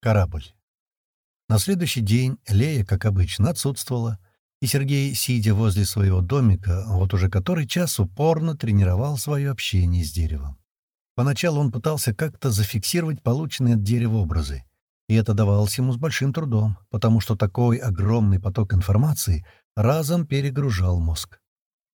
Корабль. На следующий день Лея, как обычно, отсутствовала, и Сергей, сидя возле своего домика, вот уже который час упорно тренировал свое общение с деревом. Поначалу он пытался как-то зафиксировать полученные от дерева образы, и это давалось ему с большим трудом, потому что такой огромный поток информации разом перегружал мозг.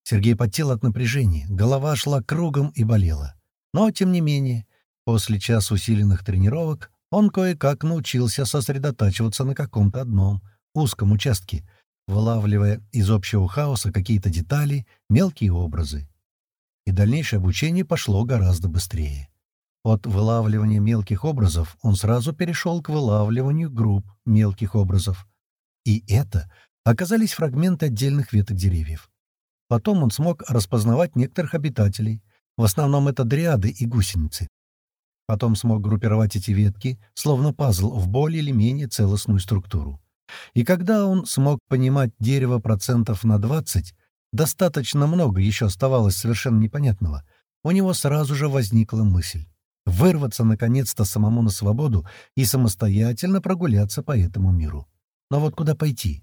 Сергей потел от напряжения, голова шла кругом и болела. Но, тем не менее, после часа усиленных тренировок он кое-как научился сосредотачиваться на каком-то одном узком участке, вылавливая из общего хаоса какие-то детали, мелкие образы. И дальнейшее обучение пошло гораздо быстрее. От вылавливания мелких образов он сразу перешел к вылавливанию групп мелких образов. И это оказались фрагменты отдельных веток деревьев. Потом он смог распознавать некоторых обитателей. В основном это дриады и гусеницы. Потом смог группировать эти ветки, словно пазл, в более или менее целостную структуру. И когда он смог понимать дерево процентов на 20, достаточно много еще оставалось совершенно непонятного, у него сразу же возникла мысль вырваться наконец-то самому на свободу и самостоятельно прогуляться по этому миру. Но вот куда пойти?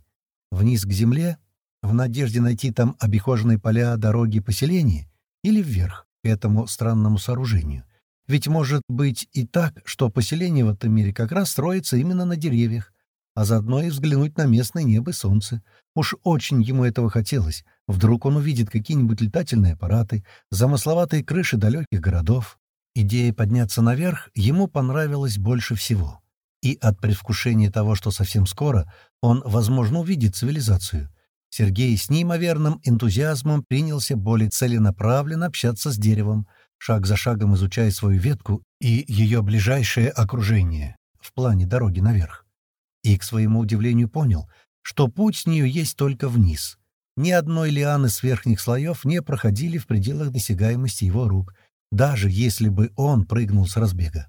Вниз к земле, в надежде найти там обихоженные поля, дороги, поселения? Или вверх, к этому странному сооружению? Ведь может быть и так, что поселение в этом мире как раз строится именно на деревьях, а заодно и взглянуть на местное небо и солнце. Уж очень ему этого хотелось. Вдруг он увидит какие-нибудь летательные аппараты, замысловатые крыши далеких городов. Идея подняться наверх ему понравилась больше всего. И от предвкушения того, что совсем скоро он, возможно, увидит цивилизацию, Сергей с неимоверным энтузиазмом принялся более целенаправленно общаться с деревом, шаг за шагом изучая свою ветку и ее ближайшее окружение в плане дороги наверх. И, к своему удивлению, понял, что путь с нее есть только вниз. Ни одной лианы с верхних слоев не проходили в пределах досягаемости его рук, даже если бы он прыгнул с разбега.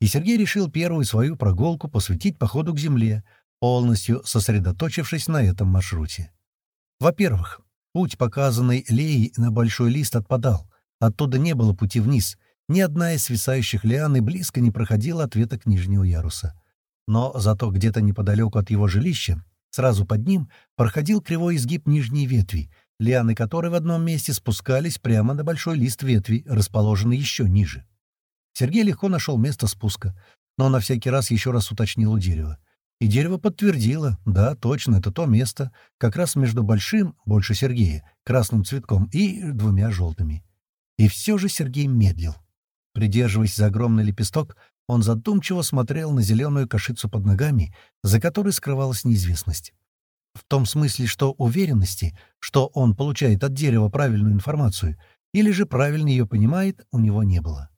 И Сергей решил первую свою прогулку посвятить походу к земле, полностью сосредоточившись на этом маршруте. Во-первых, путь, показанный Леей на большой лист, отпадал. Оттуда не было пути вниз. Ни одна из свисающих лиан и близко не проходила от веток нижнего яруса. Но зато где-то неподалеку от его жилища, сразу под ним, проходил кривой изгиб нижней ветви, лианы которой в одном месте спускались прямо на большой лист ветви, расположенный еще ниже. Сергей легко нашел место спуска, но на всякий раз еще раз уточнил у дерева. И дерево подтвердило, да, точно, это то место, как раз между большим, больше Сергея, красным цветком и двумя желтыми. И все же Сергей медлил. Придерживаясь за огромный лепесток, он задумчиво смотрел на зеленую кашицу под ногами, за которой скрывалась неизвестность. В том смысле, что уверенности, что он получает от дерева правильную информацию, или же правильно ее понимает, у него не было.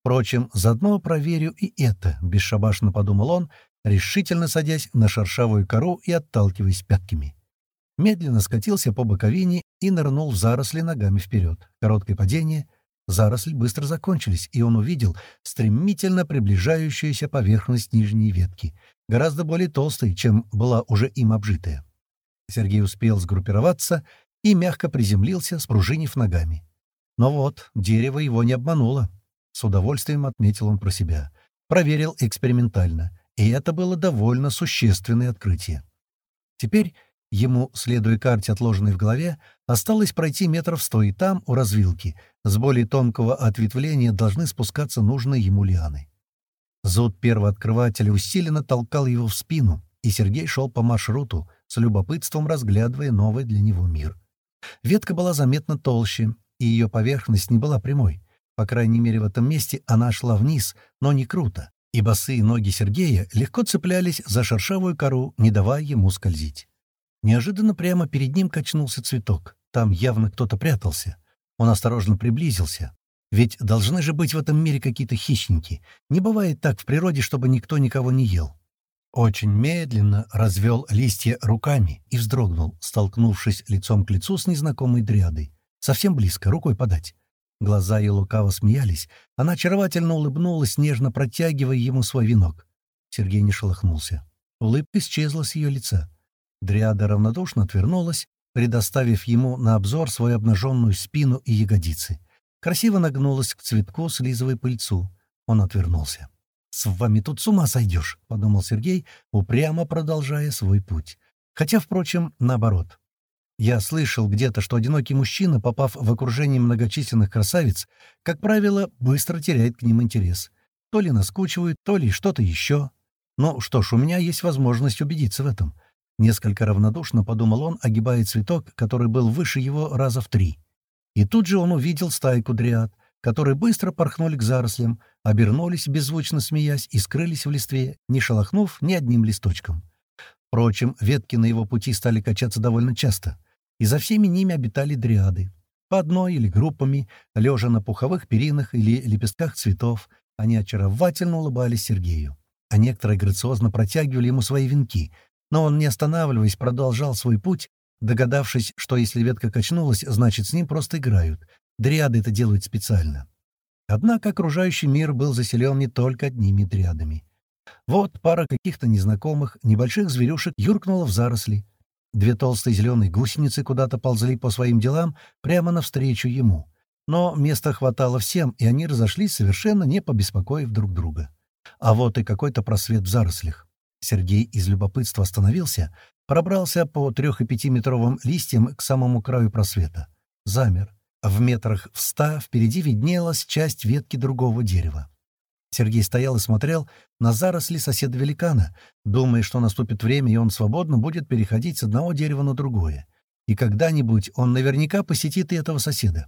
Впрочем, заодно проверю и это, — бесшабашно подумал он, решительно садясь на шершавую кору и отталкиваясь пятками медленно скатился по боковине и нырнул в заросли ногами вперед. Короткое падение. Заросли быстро закончились, и он увидел стремительно приближающуюся поверхность нижней ветки, гораздо более толстой, чем была уже им обжитая. Сергей успел сгруппироваться и мягко приземлился, спружинив ногами. Но вот, дерево его не обмануло. С удовольствием отметил он про себя. Проверил экспериментально, и это было довольно существенное открытие. Теперь Ему, следуя карте, отложенной в голове, осталось пройти метров сто, и там, у развилки, с более тонкого ответвления должны спускаться нужные ему лианы. Зуд первого открывателя усиленно толкал его в спину, и Сергей шел по маршруту, с любопытством разглядывая новый для него мир. Ветка была заметно толще, и ее поверхность не была прямой. По крайней мере, в этом месте она шла вниз, но не круто, и босые ноги Сергея легко цеплялись за шершавую кору, не давая ему скользить. Неожиданно прямо перед ним качнулся цветок. Там явно кто-то прятался. Он осторожно приблизился. Ведь должны же быть в этом мире какие-то хищники. Не бывает так в природе, чтобы никто никого не ел. Очень медленно развел листья руками и вздрогнул, столкнувшись лицом к лицу с незнакомой дриадой. Совсем близко, рукой подать. Глаза ее лукаво смеялись. Она очаровательно улыбнулась, нежно протягивая ему свой венок. Сергей не шелохнулся. Улыбка исчезла с ее лица. Дриада равнодушно отвернулась, предоставив ему на обзор свою обнаженную спину и ягодицы. Красиво нагнулась к цветку, слизывая пыльцу. Он отвернулся. «С вами тут с ума сойдешь», — подумал Сергей, упрямо продолжая свой путь. Хотя, впрочем, наоборот. Я слышал где-то, что одинокий мужчина, попав в окружение многочисленных красавиц, как правило, быстро теряет к ним интерес. То ли наскучивают, то ли что-то еще. Ну что ж, у меня есть возможность убедиться в этом. Несколько равнодушно подумал он, огибая цветок, который был выше его раза в три. И тут же он увидел стайку дриад, которые быстро порхнули к зарослям, обернулись, беззвучно смеясь, и скрылись в листве, не шелохнув ни одним листочком. Впрочем, ветки на его пути стали качаться довольно часто, и за всеми ними обитали дриады. По одной или группами, лежа на пуховых перинах или лепестках цветов, они очаровательно улыбались Сергею, а некоторые грациозно протягивали ему свои венки, но он, не останавливаясь, продолжал свой путь, догадавшись, что если ветка качнулась, значит, с ним просто играют, Дриады это делают специально. Однако окружающий мир был заселен не только одними дриадами. Вот пара каких-то незнакомых, небольших зверюшек юркнула в заросли. Две толстые зеленые гусеницы куда-то ползли по своим делам прямо навстречу ему. Но места хватало всем, и они разошлись, совершенно не побеспокоив друг друга. А вот и какой-то просвет в зарослях. Сергей из любопытства остановился, пробрался по трех- и пятиметровым листьям к самому краю просвета. Замер. В метрах в ста впереди виднелась часть ветки другого дерева. Сергей стоял и смотрел на заросли соседа великана, думая, что наступит время, и он свободно будет переходить с одного дерева на другое. И когда-нибудь он наверняка посетит и этого соседа.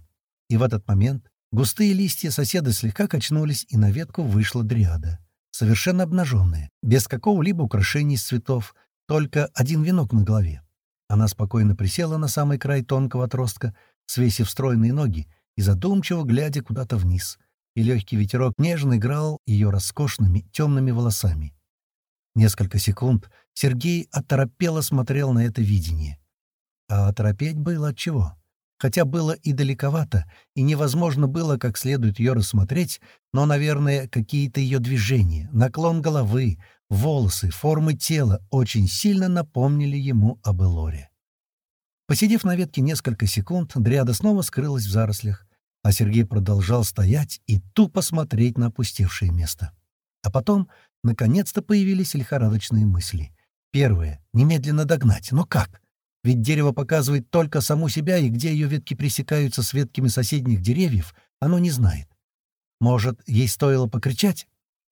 И в этот момент густые листья соседа слегка качнулись, и на ветку вышла дриада. Совершенно обнаженная, без какого-либо украшения из цветов, только один венок на голове. Она спокойно присела на самый край тонкого отростка, свесив стройные ноги и задумчиво глядя куда-то вниз, и легкий ветерок нежно играл ее роскошными темными волосами. Несколько секунд Сергей оторопело смотрел на это видение. А оторопеть было от чего? Хотя было и далековато, и невозможно было как следует ее рассмотреть, но, наверное, какие-то ее движения, наклон головы, волосы, формы тела очень сильно напомнили ему об Элоре. Посидев на ветке несколько секунд, Дриада снова скрылась в зарослях, а Сергей продолжал стоять и тупо смотреть на опустевшее место. А потом, наконец-то, появились лихорадочные мысли. Первое — немедленно догнать. Но как? Ведь дерево показывает только саму себя, и где ее ветки пресекаются с ветками соседних деревьев, оно не знает. Может, ей стоило покричать?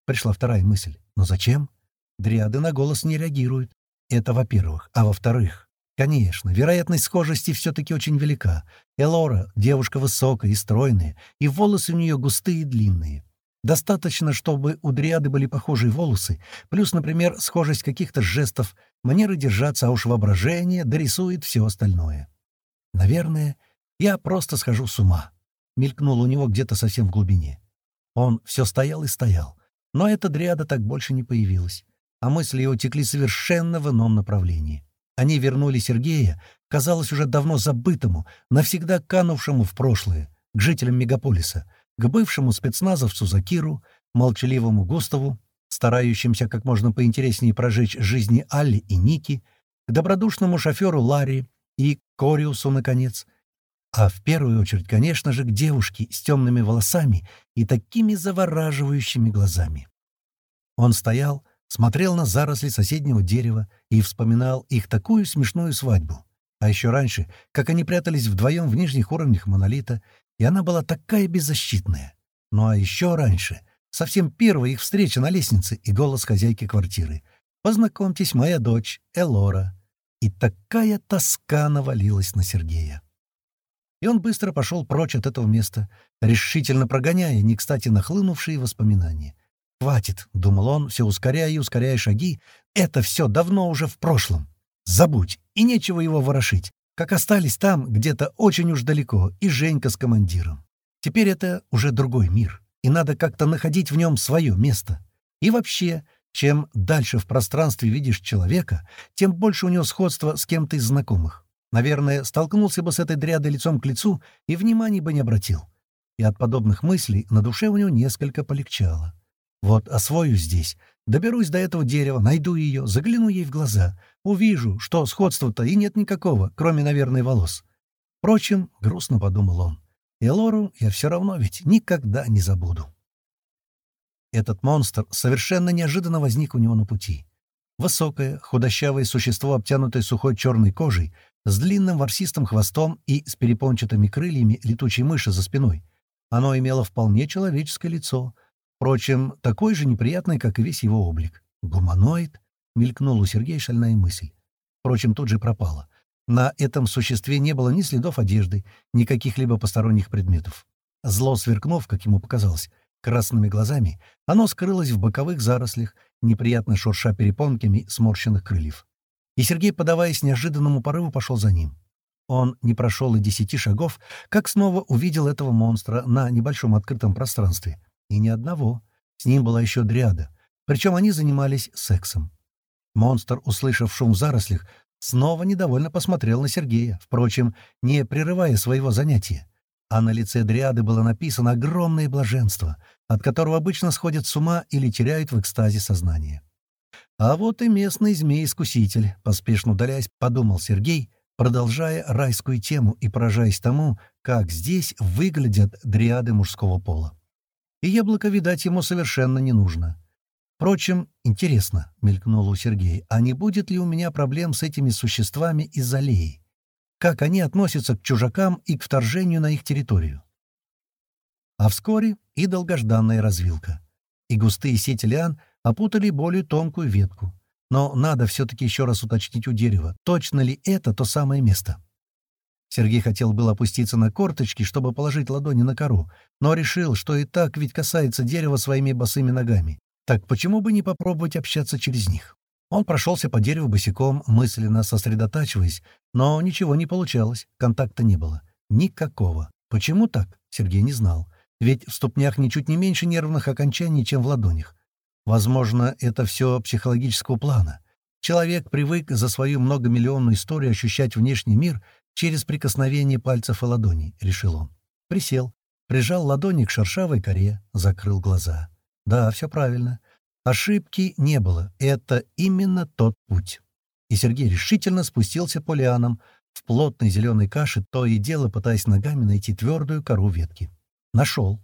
Пришла вторая мысль. Но зачем? Дриады на голос не реагируют. Это во-первых. А во-вторых, Конечно, вероятность схожести все-таки очень велика. Элора — девушка высокая и стройная, и волосы у нее густые и длинные. Достаточно, чтобы у дриады были похожие волосы, плюс, например, схожесть каких-то жестов, манеры держаться, а уж воображение дорисует все остальное. Наверное, я просто схожу с ума. Мелькнул у него где-то совсем в глубине. Он все стоял и стоял, но эта дриада так больше не появилась, а мысли его текли совершенно в ином направлении. Они вернули Сергея, казалось, уже давно забытому, навсегда канувшему в прошлое, к жителям мегаполиса, к бывшему спецназовцу Закиру, молчаливому Густаву, старающимся как можно поинтереснее прожечь жизни Алли и Ники, к добродушному шоферу Ларри и Кориусу, наконец. А в первую очередь, конечно же, к девушке с темными волосами и такими завораживающими глазами. Он стоял, смотрел на заросли соседнего дерева и вспоминал их такую смешную свадьбу. А еще раньше, как они прятались вдвоем в нижних уровнях монолита, и она была такая беззащитная. Ну а еще раньше, совсем первая их встреча на лестнице и голос хозяйки квартиры. «Познакомьтесь, моя дочь, Элора». И такая тоска навалилась на Сергея. И он быстро пошел прочь от этого места, решительно прогоняя не кстати нахлынувшие воспоминания. «Хватит», — думал он, все ускоряя и ускоряя шаги, — «это все давно уже в прошлом. Забудь, и нечего его ворошить, как остались там, где-то очень уж далеко, и Женька с командиром. Теперь это уже другой мир, и надо как-то находить в нем свое место. И вообще, чем дальше в пространстве видишь человека, тем больше у него сходства с кем-то из знакомых. Наверное, столкнулся бы с этой дрядой лицом к лицу и внимания бы не обратил. И от подобных мыслей на душе у него несколько полегчало. Вот освою здесь, доберусь до этого дерева, найду ее, загляну ей в глаза, увижу, что сходства-то и нет никакого, кроме, наверное, волос. Впрочем, грустно подумал он, и Лору я все равно ведь никогда не забуду. Этот монстр совершенно неожиданно возник у него на пути. Высокое, худощавое существо, обтянутое сухой черной кожей, с длинным ворсистым хвостом и с перепончатыми крыльями летучей мыши за спиной. Оно имело вполне человеческое лицо, впрочем, такое же неприятное, как и весь его облик. «Гуманоид?» — мелькнула у Сергея шальная мысль. Впрочем, тут же пропала. На этом существе не было ни следов одежды, ни каких-либо посторонних предметов. Зло сверкнув, как ему показалось, красными глазами, оно скрылось в боковых зарослях, неприятно шурша перепонками сморщенных крыльев. И Сергей, подаваясь неожиданному порыву, пошел за ним. Он не прошел и десяти шагов, как снова увидел этого монстра на небольшом открытом пространстве. И ни одного. С ним была еще дриада. Причем они занимались сексом. Монстр, услышав шум в зарослях, снова недовольно посмотрел на Сергея, впрочем, не прерывая своего занятия. А на лице дриады было написано огромное блаженство, от которого обычно сходят с ума или теряют в экстазе сознание. А вот и местный змей-искуситель, поспешно удаляясь, подумал Сергей, продолжая райскую тему и поражаясь тому, как здесь выглядят дриады мужского пола. И яблоко, видать, ему совершенно не нужно. Впрочем, интересно, — мелькнуло у Сергея, — а не будет ли у меня проблем с этими существами из аллеи? Как они относятся к чужакам и к вторжению на их территорию? А вскоре и долгожданная развилка. И густые сети лиан опутали более тонкую ветку. Но надо все-таки еще раз уточнить у дерева, точно ли это то самое место. Сергей хотел было опуститься на корточки, чтобы положить ладони на кору, но решил, что и так ведь касается дерева своими босыми ногами. Так почему бы не попробовать общаться через них? Он прошелся по дереву босиком, мысленно сосредотачиваясь, но ничего не получалось, контакта не было. Никакого. Почему так? Сергей не знал. Ведь в ступнях ничуть не меньше нервных окончаний, чем в ладонях. Возможно, это все психологического плана. Человек привык за свою многомиллионную историю ощущать внешний мир через прикосновение пальцев и ладоней, — решил он. Присел, прижал ладони к шершавой коре, закрыл глаза. Да, все правильно. Ошибки не было. Это именно тот путь. И Сергей решительно спустился по лианам в плотной зеленой каше, то и дело пытаясь ногами найти твердую кору ветки. Нашел.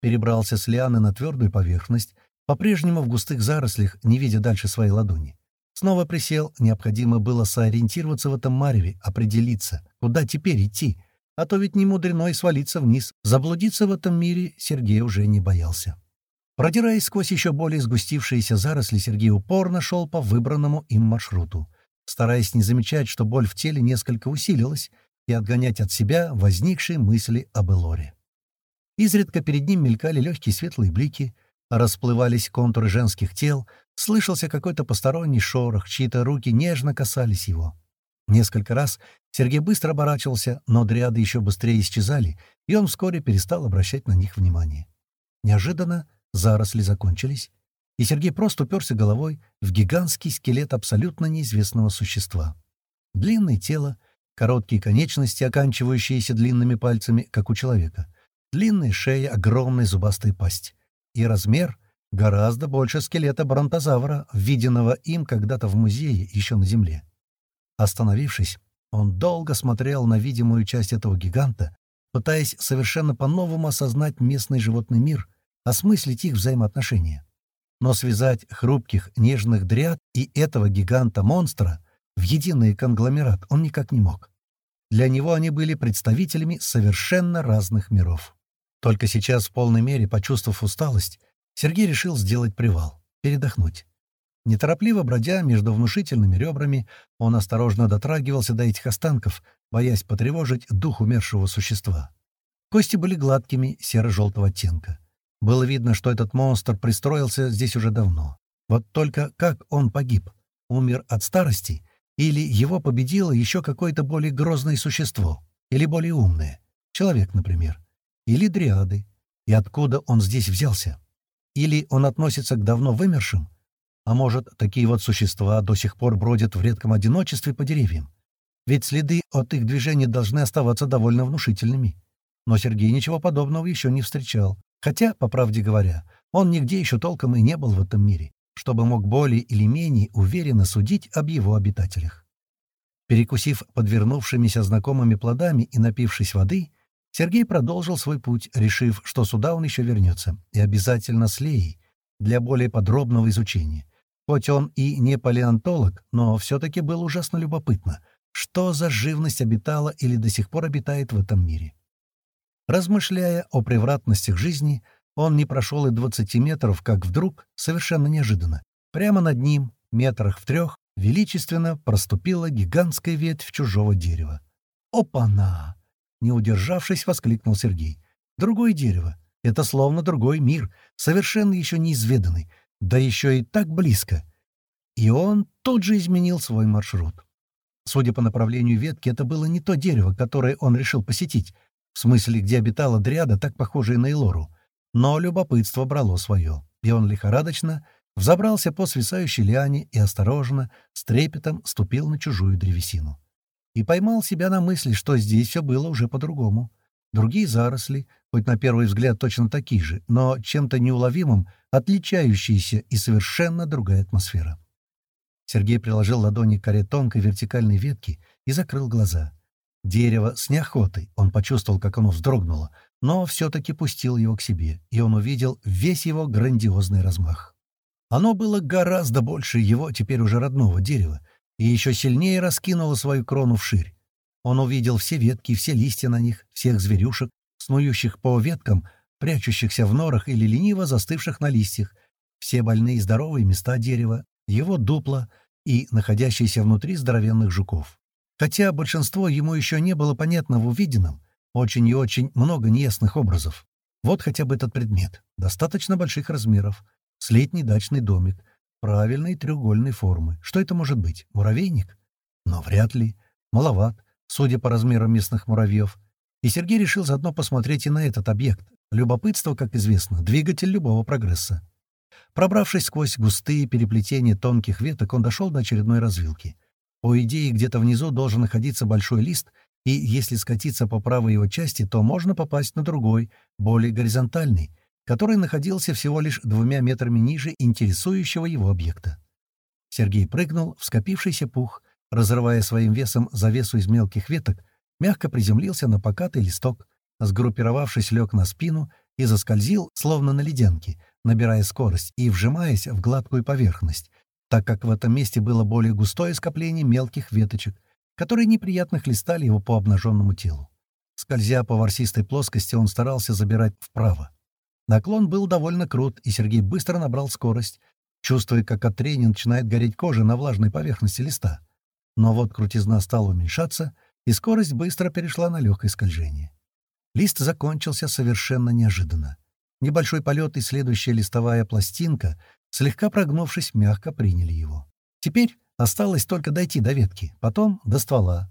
Перебрался с лианы на твердую поверхность, по-прежнему в густых зарослях, не видя дальше своей ладони. Снова присел, необходимо было сориентироваться в этом мареве, определиться, куда теперь идти, а то ведь не мудрено и свалиться вниз. Заблудиться в этом мире Сергей уже не боялся. Продираясь сквозь еще более сгустившиеся заросли, Сергей упорно шел по выбранному им маршруту, стараясь не замечать, что боль в теле несколько усилилась, и отгонять от себя возникшие мысли об Элоре. Изредка перед ним мелькали легкие светлые блики, расплывались контуры женских тел, Слышался какой-то посторонний шорох, чьи-то руки нежно касались его. Несколько раз Сергей быстро оборачивался, но дриады еще быстрее исчезали, и он вскоре перестал обращать на них внимание. Неожиданно заросли закончились, и Сергей просто уперся головой в гигантский скелет абсолютно неизвестного существа. Длинное тело, короткие конечности, оканчивающиеся длинными пальцами, как у человека, длинная шея, огромная зубастая пасть. И размер — Гораздо больше скелета бронтозавра, виденного им когда-то в музее еще на Земле. Остановившись, он долго смотрел на видимую часть этого гиганта, пытаясь совершенно по-новому осознать местный животный мир, осмыслить их взаимоотношения. Но связать хрупких, нежных дряд и этого гиганта-монстра в единый конгломерат он никак не мог. Для него они были представителями совершенно разных миров. Только сейчас, в полной мере почувствовав усталость, Сергей решил сделать привал, передохнуть. Неторопливо бродя между внушительными ребрами, он осторожно дотрагивался до этих останков, боясь потревожить дух умершего существа. Кости были гладкими, серо-желтого оттенка. Было видно, что этот монстр пристроился здесь уже давно. Вот только как он погиб? Умер от старости? Или его победило еще какое-то более грозное существо? Или более умное? Человек, например. Или дриады? И откуда он здесь взялся? Или он относится к давно вымершим? А может, такие вот существа до сих пор бродят в редком одиночестве по деревьям? Ведь следы от их движения должны оставаться довольно внушительными. Но Сергей ничего подобного еще не встречал. Хотя, по правде говоря, он нигде еще толком и не был в этом мире, чтобы мог более или менее уверенно судить об его обитателях. Перекусив подвернувшимися знакомыми плодами и напившись воды, Сергей продолжил свой путь, решив, что сюда он еще вернется, и обязательно с Леей, для более подробного изучения. Хоть он и не палеонтолог, но все-таки было ужасно любопытно, что за живность обитала или до сих пор обитает в этом мире. Размышляя о превратностях жизни, он не прошел и 20 метров, как вдруг, совершенно неожиданно, прямо над ним, метрах в трех, величественно проступила гигантская ветвь чужого дерева. «Опа-на!» — не удержавшись, воскликнул Сергей. «Другое дерево. Это словно другой мир, совершенно еще неизведанный, да еще и так близко». И он тут же изменил свой маршрут. Судя по направлению ветки, это было не то дерево, которое он решил посетить, в смысле, где обитала дриада, так похожая на Элору. Но любопытство брало свое, и он лихорадочно взобрался по свисающей лиане и осторожно, с трепетом ступил на чужую древесину. И поймал себя на мысли, что здесь все было уже по-другому. Другие заросли, хоть на первый взгляд точно такие же, но чем-то неуловимым, отличающиеся и совершенно другая атмосфера. Сергей приложил ладони к коре тонкой вертикальной ветки и закрыл глаза. Дерево с неохотой, он почувствовал, как оно вздрогнуло, но все-таки пустил его к себе, и он увидел весь его грандиозный размах. Оно было гораздо больше его теперь уже родного дерева, и еще сильнее раскинуло свою крону вширь. Он увидел все ветки, все листья на них, всех зверюшек, снующих по веткам, прячущихся в норах или лениво застывших на листьях, все больные и здоровые места дерева, его дупла и находящиеся внутри здоровенных жуков. Хотя большинство ему еще не было понятно в увиденном, очень и очень много неясных образов. Вот хотя бы этот предмет, достаточно больших размеров, с дачный домик, правильной треугольной формы. Что это может быть? Муравейник? Но вряд ли. Маловат, судя по размерам местных муравьев. И Сергей решил заодно посмотреть и на этот объект. Любопытство, как известно, двигатель любого прогресса. Пробравшись сквозь густые переплетения тонких веток, он дошел до очередной развилки — по идее, где-то внизу должен находиться большой лист, и если скатиться по правой его части, то можно попасть на другой, более горизонтальный, который находился всего лишь двумя метрами ниже интересующего его объекта. Сергей прыгнул в скопившийся пух, разрывая своим весом завесу из мелких веток, мягко приземлился на покатый листок, сгруппировавшись, лег на спину и заскользил, словно на ледянке, набирая скорость и вжимаясь в гладкую поверхность, так как в этом месте было более густое скопление мелких веточек, которые неприятно хлестали его по обнаженному телу. Скользя по ворсистой плоскости, он старался забирать вправо. Наклон был довольно крут, и Сергей быстро набрал скорость, чувствуя, как от трения начинает гореть кожа на влажной поверхности листа. Но вот крутизна стала уменьшаться, и скорость быстро перешла на легкое скольжение. Лист закончился совершенно неожиданно. Небольшой полет и следующая листовая пластинка слегка прогнувшись, мягко приняли его. Теперь осталось только дойти до ветки, потом до ствола.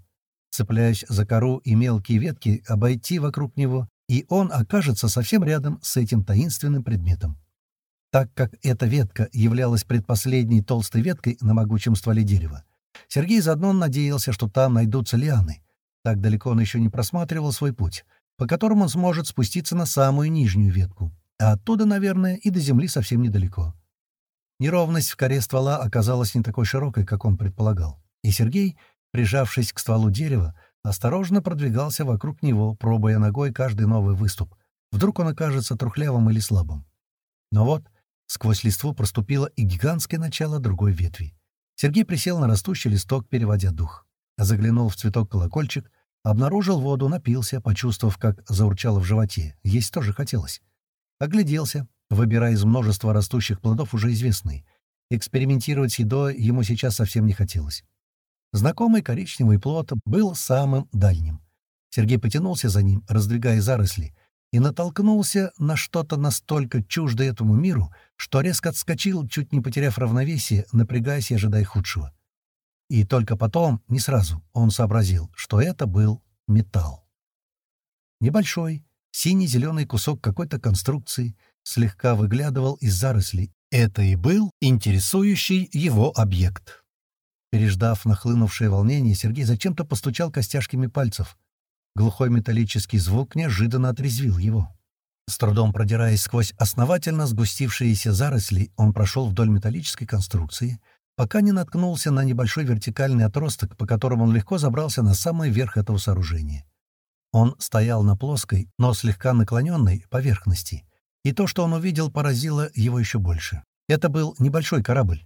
Цепляясь за кору и мелкие ветки, обойти вокруг него, и он окажется совсем рядом с этим таинственным предметом. Так как эта ветка являлась предпоследней толстой веткой на могучем стволе дерева, Сергей заодно надеялся, что там найдутся лианы. Так далеко он еще не просматривал свой путь, по которому он сможет спуститься на самую нижнюю ветку, а оттуда, наверное, и до земли совсем недалеко. Неровность в коре ствола оказалась не такой широкой, как он предполагал, и Сергей, прижавшись к стволу дерева, осторожно продвигался вокруг него, пробуя ногой каждый новый выступ. Вдруг он окажется трухлявым или слабым. Но вот сквозь листву проступило и гигантское начало другой ветви. Сергей присел на растущий листок, переводя дух. Заглянул в цветок колокольчик, обнаружил воду, напился, почувствовав, как заурчало в животе. Есть тоже хотелось. Огляделся, выбирая из множества растущих плодов уже известные. Экспериментировать с едой ему сейчас совсем не хотелось. Знакомый коричневый плод был самым дальним. Сергей потянулся за ним, раздвигая заросли, и натолкнулся на что-то настолько чуждое этому миру, что резко отскочил, чуть не потеряв равновесие, напрягаясь и ожидая худшего. И только потом, не сразу, он сообразил, что это был металл. Небольшой, синий-зеленый кусок какой-то конструкции — слегка выглядывал из зарослей. Это и был интересующий его объект. Переждав нахлынувшее волнение, Сергей зачем-то постучал костяшками пальцев. Глухой металлический звук неожиданно отрезвил его. С трудом продираясь сквозь основательно сгустившиеся заросли, он прошел вдоль металлической конструкции, пока не наткнулся на небольшой вертикальный отросток, по которому он легко забрался на самый верх этого сооружения. Он стоял на плоской, но слегка наклоненной поверхности, и то, что он увидел, поразило его еще больше. Это был небольшой корабль,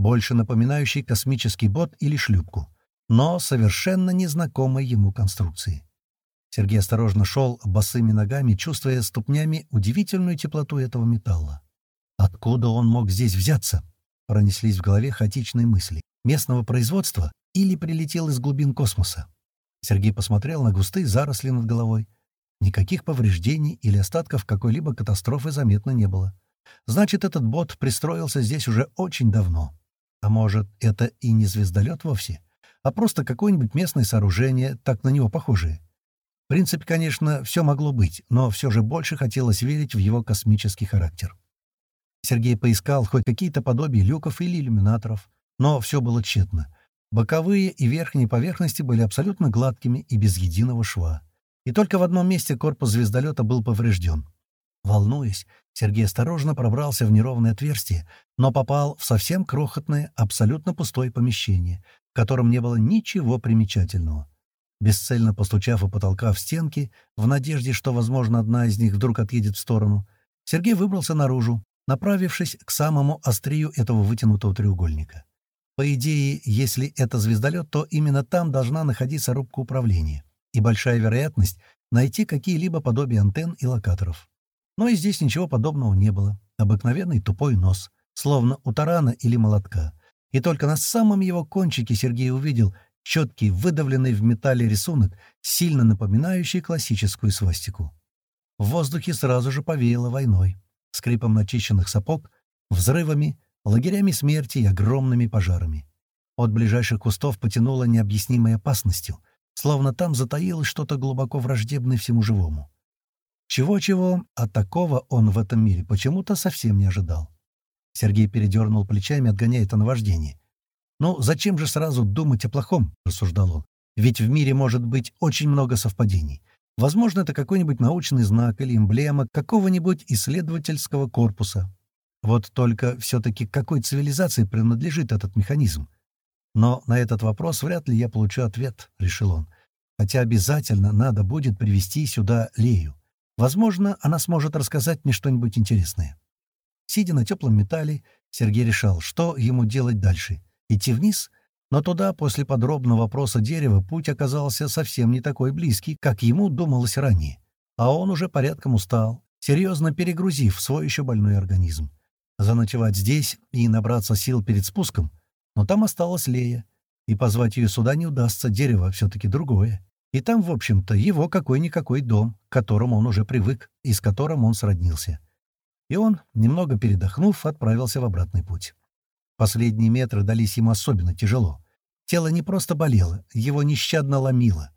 больше напоминающий космический бот или шлюпку, но совершенно незнакомой ему конструкции. Сергей осторожно шел босыми ногами, чувствуя ступнями удивительную теплоту этого металла. Откуда он мог здесь взяться? Пронеслись в голове хаотичные мысли. Местного производства или прилетел из глубин космоса? Сергей посмотрел на густые заросли над головой. Никаких повреждений или остатков какой-либо катастрофы заметно не было. Значит, этот бот пристроился здесь уже очень давно. А может, это и не звездолет вовсе, а просто какое-нибудь местное сооружение, так на него похожее. В принципе, конечно, все могло быть, но все же больше хотелось верить в его космический характер. Сергей поискал хоть какие-то подобия люков или иллюминаторов, но все было тщетно. Боковые и верхние поверхности были абсолютно гладкими и без единого шва. И только в одном месте корпус звездолета был поврежден. Волнуясь, Сергей осторожно пробрался в неровное отверстие, но попал в совсем крохотное, абсолютно пустое помещение, в котором не было ничего примечательного. Бесцельно постучав у потолка в стенки, в надежде, что, возможно, одна из них вдруг отъедет в сторону, Сергей выбрался наружу, направившись к самому острию этого вытянутого треугольника. По идее, если это звездолет, то именно там должна находиться рубка управления, и большая вероятность найти какие-либо подобия антенн и локаторов. Но и здесь ничего подобного не было. Обыкновенный тупой нос, словно у тарана или молотка. И только на самом его кончике Сергей увидел четкий, выдавленный в металле рисунок, сильно напоминающий классическую свастику. В воздухе сразу же повеяло войной, скрипом начищенных сапог, взрывами, лагерями смерти и огромными пожарами. От ближайших кустов потянуло необъяснимой опасностью, словно там затаилось что-то глубоко враждебное всему живому. Чего-чего, а такого он в этом мире почему-то совсем не ожидал. Сергей передернул плечами, отгоняя это наваждение. «Ну, зачем же сразу думать о плохом?» — рассуждал он. «Ведь в мире может быть очень много совпадений. Возможно, это какой-нибудь научный знак или эмблема какого-нибудь исследовательского корпуса. Вот только все-таки какой цивилизации принадлежит этот механизм? Но на этот вопрос вряд ли я получу ответ, — решил он. Хотя обязательно надо будет привести сюда Лею. Возможно, она сможет рассказать мне что-нибудь интересное. Сидя на теплом металле, Сергей решал, что ему делать дальше. Идти вниз? Но туда, после подробного вопроса дерева, путь оказался совсем не такой близкий, как ему думалось ранее. А он уже порядком устал, серьезно перегрузив свой еще больной организм. Заночевать здесь и набраться сил перед спуском, но там осталась Лея, и позвать ее сюда не удастся, дерево все-таки другое. И там, в общем-то, его какой-никакой дом, к которому он уже привык и с которым он сроднился. И он, немного передохнув, отправился в обратный путь. Последние метры дались ему особенно тяжело. Тело не просто болело, его нещадно ломило.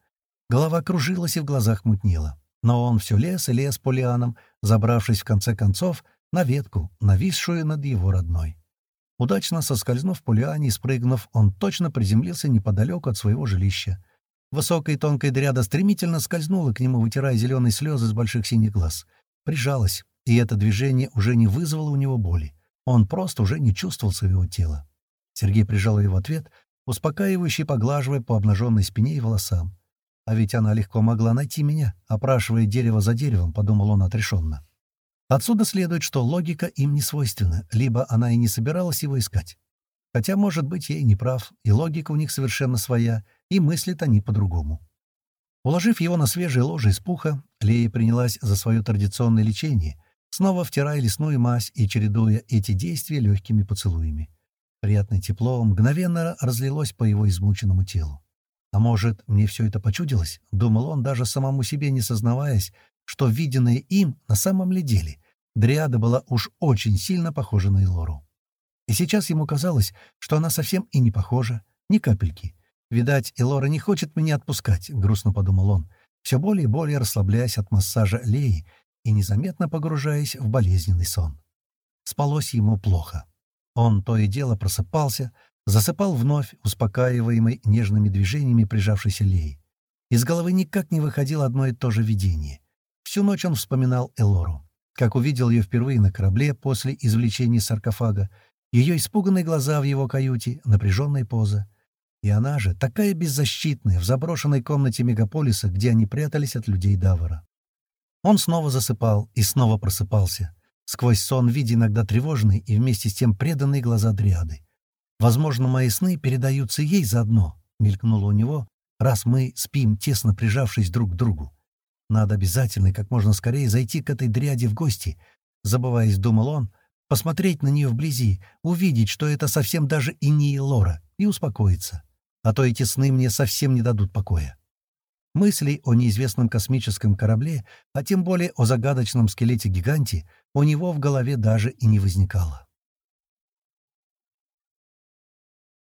Голова кружилась и в глазах мутнело. Но он все лез и лез по лианам, забравшись в конце концов на ветку, нависшую над его родной. Удачно соскользнув по лиане и спрыгнув, он точно приземлился неподалеку от своего жилища. Высокая и тонкая дряда стремительно скользнула к нему, вытирая зеленые слезы с больших синих глаз. Прижалась, и это движение уже не вызвало у него боли. Он просто уже не чувствовал своего тела. Сергей прижал ее в ответ, успокаивающе поглаживая по обнаженной спине и волосам. «А ведь она легко могла найти меня, опрашивая дерево за деревом», — подумал он отрешенно. Отсюда следует, что логика им не свойственна, либо она и не собиралась его искать. Хотя, может быть, я и не прав, и логика у них совершенно своя, и мыслят они по-другому. Уложив его на свежее ложе из пуха, Лея принялась за свое традиционное лечение, снова втирая лесную мазь и чередуя эти действия легкими поцелуями. Приятное тепло мгновенно разлилось по его измученному телу. «А может, мне все это почудилось?» — думал он, даже самому себе не сознаваясь, что виденное им на самом ли деле. Дриада была уж очень сильно похожа на Элору. И сейчас ему казалось, что она совсем и не похожа, ни капельки. «Видать, Элора не хочет меня отпускать», — грустно подумал он, все более и более расслабляясь от массажа Леи и незаметно погружаясь в болезненный сон. Спалось ему плохо. Он то и дело просыпался, засыпал вновь, успокаиваемый нежными движениями прижавшейся Леи. Из головы никак не выходило одно и то же видение. Всю ночь он вспоминал Элору. Как увидел ее впервые на корабле после извлечения саркофага, ее испуганные глаза в его каюте, напряженная поза. И она же, такая беззащитная, в заброшенной комнате мегаполиса, где они прятались от людей Давара. Он снова засыпал и снова просыпался. Сквозь сон видя иногда тревожные и вместе с тем преданные глаза Дриады. «Возможно, мои сны передаются ей заодно», — мелькнуло у него, «раз мы спим, тесно прижавшись друг к другу. Надо обязательно и как можно скорее зайти к этой Дриаде в гости», — забываясь, думал он, посмотреть на нее вблизи, увидеть, что это совсем даже и не Лора, и успокоиться. А то эти сны мне совсем не дадут покоя. Мыслей о неизвестном космическом корабле, а тем более о загадочном скелете-гиганте, у него в голове даже и не возникало.